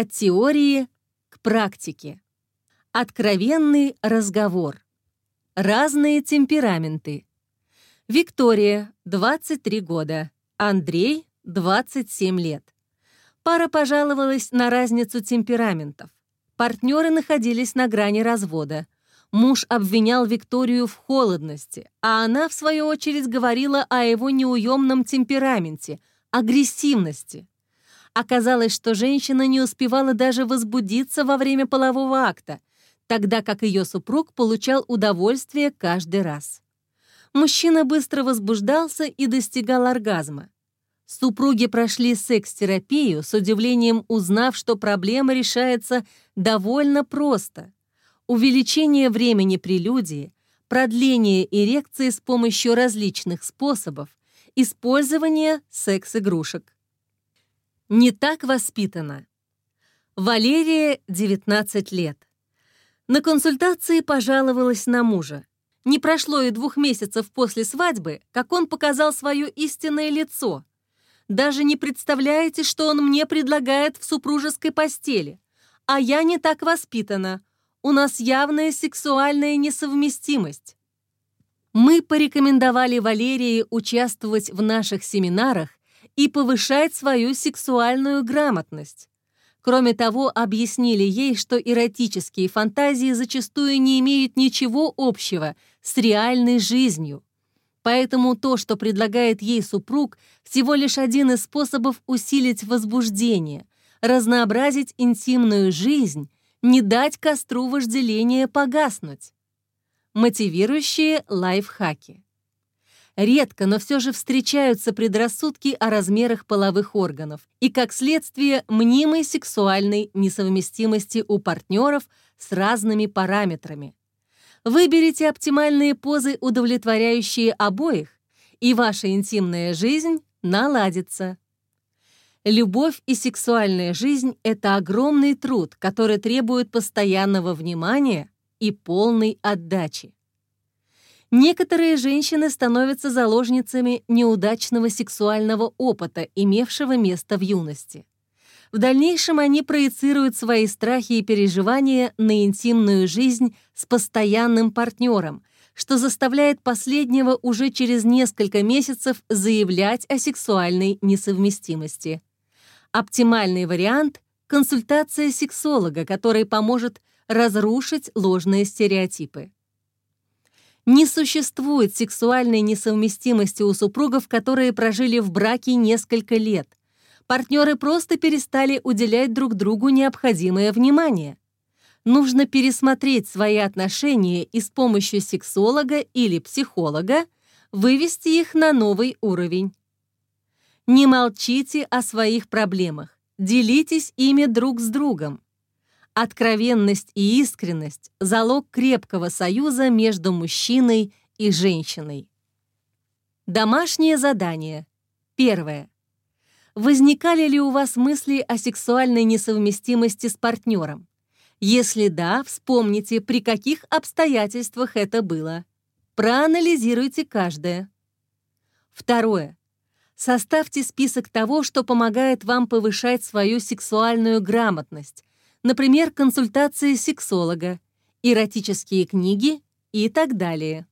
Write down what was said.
От теории к практике. Откровенный разговор. Разные темпераменты. Виктория, 23 года. Андрей, 27 лет. Пара пожаловалась на разницу темпераментов. Партнеры находились на грани развода. Муж обвинял Викторию в холодности, а она, в свою очередь, говорила о его неуемном темпераменте, агрессивности. Оказалось, что женщина не успевала даже возбудиться во время полового акта, тогда как ее супруг получал удовольствие каждый раз. Мужчина быстро возбуждался и достигал оргазма. Супруги прошли секс-терапию, с удивлением узнав, что проблема решается довольно просто. Увеличение времени прелюдии, продление эрекции с помощью различных способов, использование секс-игрушек. Не так воспитана. Валерия, 19 лет. На консультации пожаловалась на мужа. Не прошло и двух месяцев после свадьбы, как он показал свое истинное лицо. Даже не представляете, что он мне предлагает в супружеской постели. А я не так воспитана. У нас явная сексуальная несовместимость. Мы порекомендовали Валерии участвовать в наших семинарах и повышать свою сексуальную грамотность. Кроме того, объяснили ей, что эротические фантазии зачастую не имеют ничего общего с реальной жизнью. Поэтому то, что предлагает ей супруг, всего лишь один из способов усилить возбуждение, разнообразить интимную жизнь, не дать костру вожделения погаснуть. Мотивирующие лайфхаки. Редко, но все же встречаются предрассудки о размерах половых органов и, как следствие, мнимой сексуальной несовместимости у партнеров с разными параметрами. Выберите оптимальные позы, удовлетворяющие обоих, и ваша интимная жизнь наладится. Любовь и сексуальная жизнь — это огромный труд, который требует постоянного внимания и полной отдачи. Некоторые женщины становятся заложницами неудачного сексуального опыта, имевшего место в юности. В дальнейшем они проецируют свои страхи и переживания на интимную жизнь с постоянным партнером, что заставляет последнего уже через несколько месяцев заявлять о сексуальной несовместимости. Оптимальный вариант – консультация сексолога, который поможет разрушить ложные стереотипы. Не существует сексуальной несовместимости у супругов, которые прожили в браке несколько лет. Партнеры просто перестали уделять друг другу необходимое внимание. Нужно пересмотреть свои отношения и с помощью сексолога или психолога вывести их на новый уровень. Не молчите о своих проблемах, делитесь ими друг с другом. Откровенность и искренность – залог крепкого союза между мужчиной и женщиной. Домашнее задание. Первое. Возникали ли у вас мысли о сексуальной несовместимости с партнером? Если да, вспомните, при каких обстоятельствах это было. Проанализируйте каждое. Второе. Составьте список того, что помогает вам повышать свою сексуальную грамотность, например, консультации сексолога, эротические книги и так далее.